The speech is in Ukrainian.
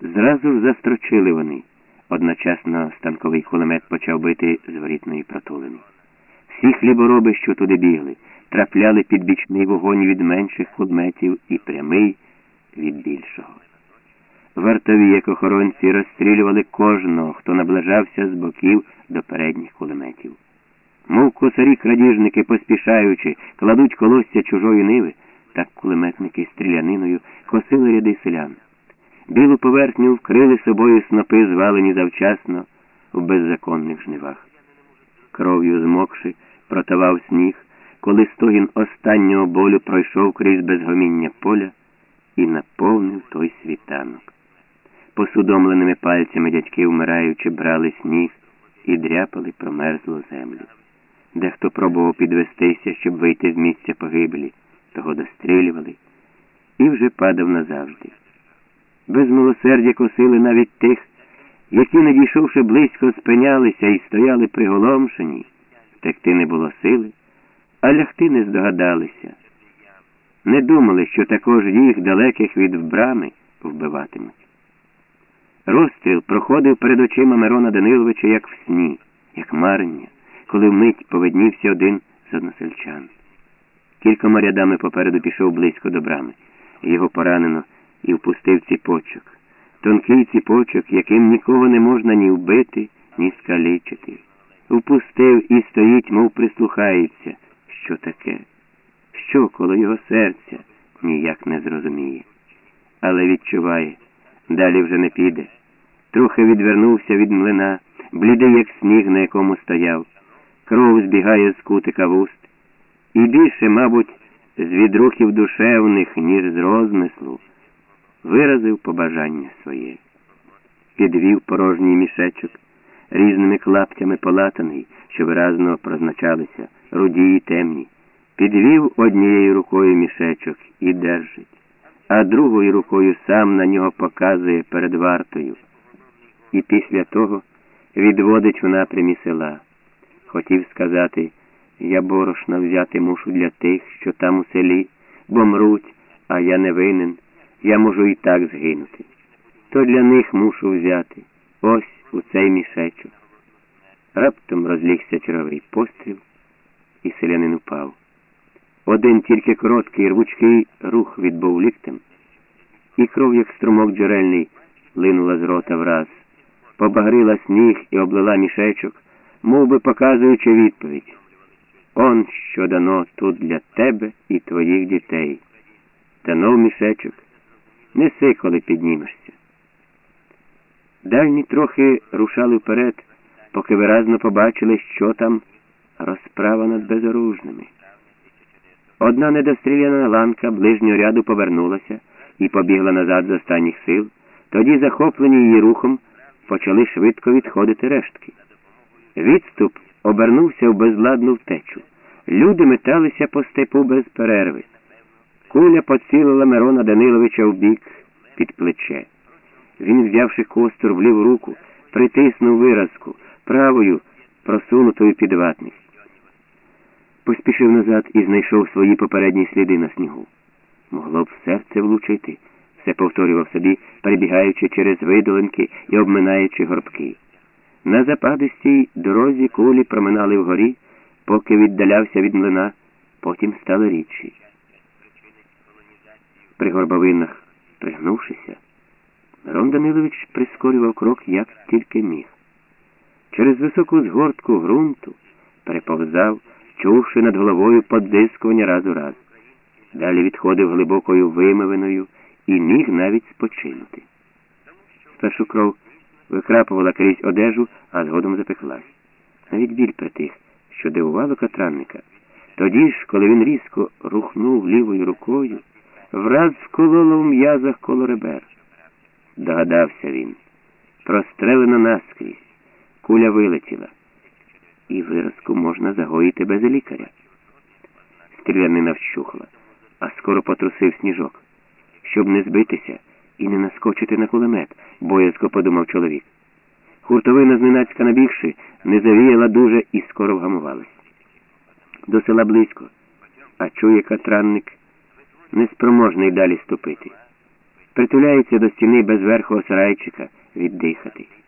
Зразу застрочили вони. Одночасно станковий кулемет почав бити з ворітної протулини. Всі хлібороби, що туди бігли, трапляли під бічний вогонь від менших кулеметів і прямий від більшого. Вартові, як охоронці, розстрілювали кожного, хто наближався з боків до передніх кулеметів. Мов косарі крадіжники, поспішаючи, кладуть колосся чужої ниви, так кулеметники стріляниною косили ряди селян. Білу поверхню вкрили собою снопи, звалені завчасно в беззаконних жнивах. Кров'ю змокши, протавав сніг, коли стогін останнього болю пройшов крізь безгоміння поля і наповнив той світанок. Посудомленими пальцями дядьки, вмираючи, брали сніг і дряпали промерзлу землю. Дехто пробував підвестися, щоб вийти з місця погибелі, того дострілювали і вже падав назавжди. Без милосердя косили навіть тих, які, не дійшовши близько, спинялися і стояли приголомшені, втекти не було сили, а лягти не здогадалися. Не думали, що також їх далеких від брами вбиватимуть. Розстріл проходив перед очима Мирона Даниловича, як в сні, як марення, коли вмить повиднівся один з односельчан. Кількома рядами попереду пішов близько до брами. Його поранено і впустив ціпочок. Тонкий ціпочок, яким нікого не можна ні вбити, ні скалічити. Впустив і стоїть, мов прислухається. Що таке? Що коло його серця ніяк не зрозуміє. Але відчуває, далі вже не піде. Трохи відвернувся від млина, блідий, як сніг, на якому стояв. Кров збігає з кутика вуст. І більше, мабуть, з відрухів душевних, ніж з розмислу, виразив побажання своє. Підвів порожній мішечок, різними клаптями полатаний, що виразно прозначалися, руді й темні. Підвів однією рукою мішечок і держить, а другою рукою сам на нього показує перед вартою. І після того відводить в напрямі села. Хотів сказати, я борошна взяти мушу для тих, що там у селі, бо мруть, а я не винен, я можу і так згинути. То для них мушу взяти ось у цей мішечок. Раптом розлігся черговий постріл, і селянин упав. Один тільки короткий рвучкий рух відбув ліктем, і кров, як струмок джерельний, линула з рота враз, побагрила сніг і облила мішечок, мов би показуючи відповідь. Он що дано тут для тебе і твоїх дітей. Дано в мішечок. Неси, коли піднімешся. Дальні трохи рушали вперед, поки виразно побачили, що там розправа над безоружними. Одна недостріляна ланка ближнього ряду повернулася і побігла назад з останніх сил, тоді, захоплені її рухом, почали швидко відходити рештки. Відступ обернувся в безладну втечу. Люди металися по степу без перерви. Куля поцілила Мирона Даниловича в бік під плече. Він, взявши костур в ліву руку, притиснув виразку, правою просунутою під ватник. Поспішив назад і знайшов свої попередні сліди на снігу. Могло б серце влучити, все повторював собі, перебігаючи через видолинки і обминаючи горбки. На западистій дорозі кулі проминали вгорі, поки віддалявся від млина, потім стали рідші. При горбовинах, пригнувшися, Мирон Данилович прискорював крок, як тільки міг. Через високу згортку ґрунту переповзав, чувши над головою подискування раз у раз. Далі відходив глибокою вимивиною і міг навіть спочинути. Спершу кров викрапувала крізь одежу, а згодом запеклась. Навіть біль притих, що дивувало катранника. Тоді ж, коли він різко рухнув лівою рукою, враз вкололо в м'язах коло ребер. Догадався він. Прострелено наскрізь. Куля вилетіла. І виразку можна загоїти без лікаря. Стрілянина вщухла, а скоро потрусив сніжок. Щоб не збитися і не наскочити на кулемет, боязко подумав чоловік. Хуртовина зненацька набігши, не завіяла дуже і скоро вгамувалась. До села близько, а чує катранник, неспроможний далі ступити. притуляється до стіни безверхого сарайчика віддихати.